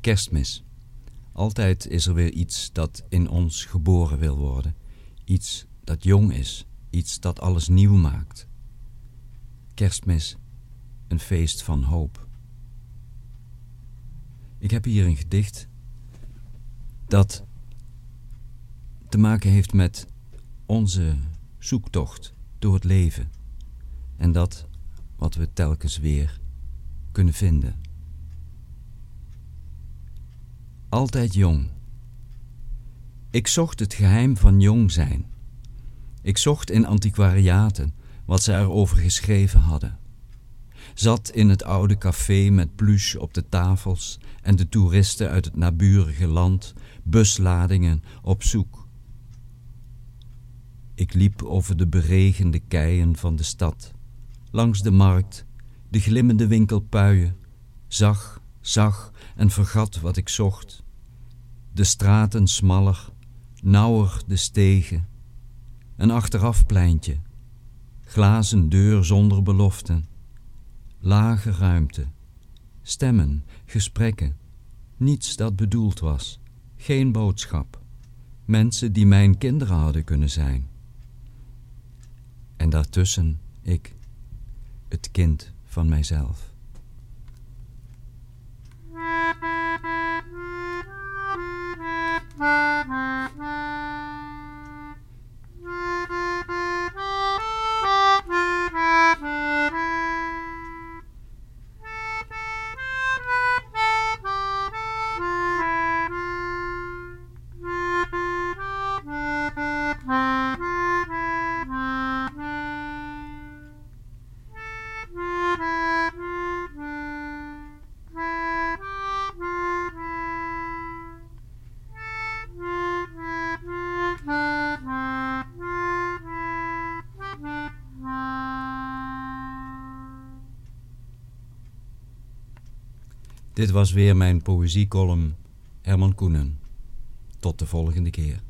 Kerstmis. Altijd is er weer iets dat in ons geboren wil worden. Iets dat jong is. Iets dat alles nieuw maakt. Kerstmis, een feest van hoop. Ik heb hier een gedicht dat te maken heeft met onze zoektocht door het leven en dat wat we telkens weer kunnen vinden. Altijd jong. Ik zocht het geheim van jong zijn. Ik zocht in antiquariaten wat ze erover geschreven hadden. Zat in het oude café met pluche op de tafels en de toeristen uit het naburige land, busladingen op zoek. Ik liep over de beregende keien van de stad, langs de markt, de glimmende winkelpuien, zag, zag en vergat wat ik zocht. De straten smaller, nauwer de stegen, een achterafpleintje, glazen deur zonder beloften, lage ruimte, stemmen, gesprekken, niets dat bedoeld was, geen boodschap, mensen die mijn kinderen hadden kunnen zijn. En daartussen ik, het kind van mijzelf. Dit was weer mijn poëziecolumn Herman Koenen. Tot de volgende keer.